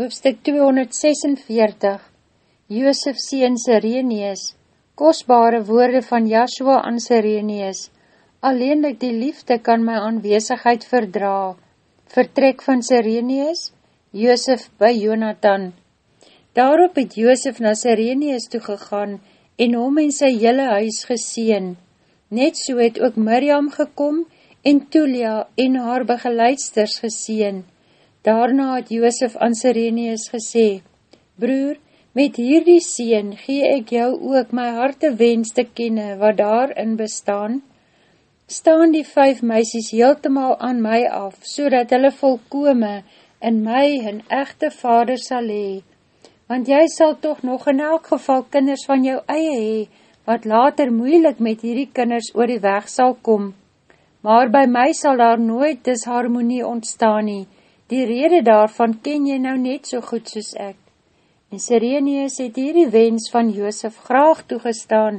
Hoofstuk 246 Joosef sien Sireneus Kostbare woorde van Joshua aan Sireneus Alleenlik die liefde kan my aanwezigheid verdra Vertrek van Sireneus Joosef by Jonathan Daarop het Joosef na Sireneus toegegaan en hom en sy hele huis geseen. Net so het ook Miriam gekom en Tulia en haar begeleidsters geseen. Daarna het Joosef aan Sireneus gesê, Broer, met hierdie sien gee ek jou ook my harte wens te kenne wat daarin bestaan. Staan die vyf meisies heeltemaal aan my af, so dat hulle volkome in my hun echte vader sal hee. Want jy sal toch nog in elk geval kinders van jou eie hee, wat later moeilik met hierdie kinders oor die weg sal kom. Maar by my sal daar nooit disharmonie ontstaan nie, Die rede daarvan ken jy nou net so goed soos ek. En Sireneus het hierdie wens van Joosef graag toegestaan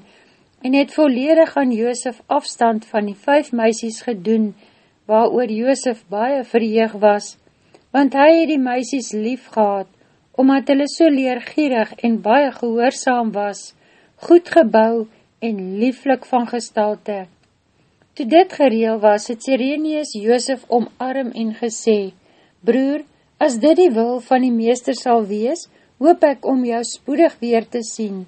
en het volledig aan Joosef afstand van die vyf meisies gedoen, waar oor Joosef baie verheeg was, want hy het die meisies lief gehad, omdat hulle so leergierig en baie gehoorzaam was, goed gebouw en lieflik van gestalte. Toe dit gereel was, het Sireneus Joosef omarm en gesê, Broer, as dit die wil van die meester sal wees, hoop ek om jou spoedig weer te sien.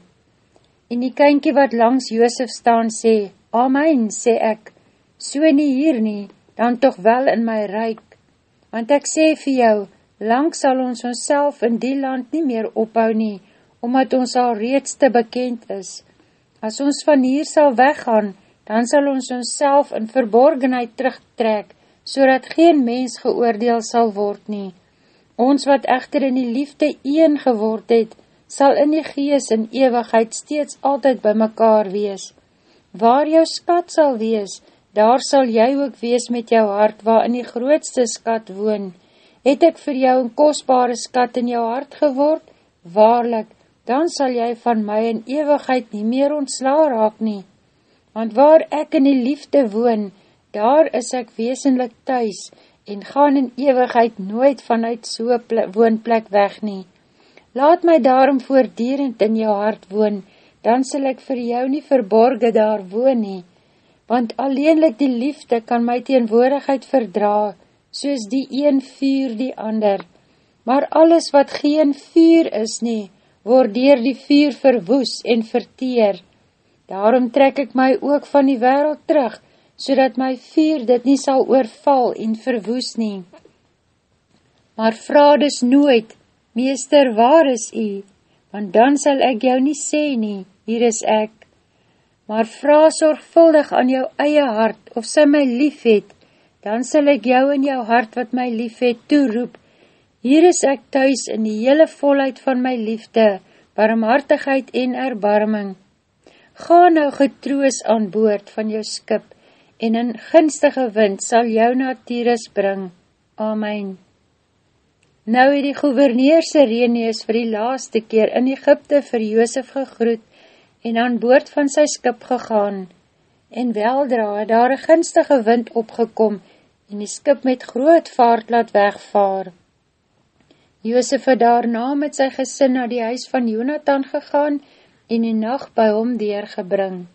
En die kynkie wat langs Joosef staan sê, Amen, sê ek, so nie hier nie, dan toch wel in my reik. Want ek sê vir jou, lang sal ons ons in die land nie meer ophou nie, omdat ons al reeds te bekend is. As ons van hier sal weggaan, dan sal ons ons in verborgenheid terugtrek, so dat geen mens geoordeel sal word nie. Ons wat echter in die liefde een geword het, sal in die gees in ewigheid steeds altyd by mekaar wees. Waar jou skat sal wees, daar sal jy ook wees met jou hart, waar in die grootste skat woon. Het ek vir jou een kostbare skat in jou hart geword? Waarlik, dan sal jy van my in ewigheid nie meer ontsla raak nie. Want waar ek in die liefde woon, daar is ek weesenlik thuis en gaan in ewigheid nooit vanuit so woonplek weg nie. Laat my daarom voordierend in jou hart woon, dan sal ek vir jou nie verborge daar woon nie, want alleenlik die liefde kan my teenwoordigheid verdra, soos die een vuur die ander. Maar alles wat geen vuur is nie, word dier die vuur verwoes en verteer. Daarom trek ek my ook van die wereld terug, so dat my vuur dit nie sal oorval en verwoes nie. Maar vraag dus nooit, meester, waar is u? Want dan sal ek jou nie sê nie, hier is ek. Maar vraag zorgvuldig aan jou eie hart, of sy my lief het, dan sal ek jou in jou hart wat my lief het toeroep, hier is ek thuis in die hele volheid van my liefde, barmhartigheid en erbarming. Ga nou getroos aan boord van jou skip, en in gunstige wind sal jou na Tyrus bring. Amen. Nou het die gouverneur Sireneus vir die laaste keer in Egypte vir Joosef gegroet en aan boord van sy skip gegaan. En weldra het daar een gunstige wind opgekom en die skip met groot vaart laat wegvaar. Joosef het daarna met sy gesin na die huis van Jonathan gegaan en die nacht by hom deurgebring.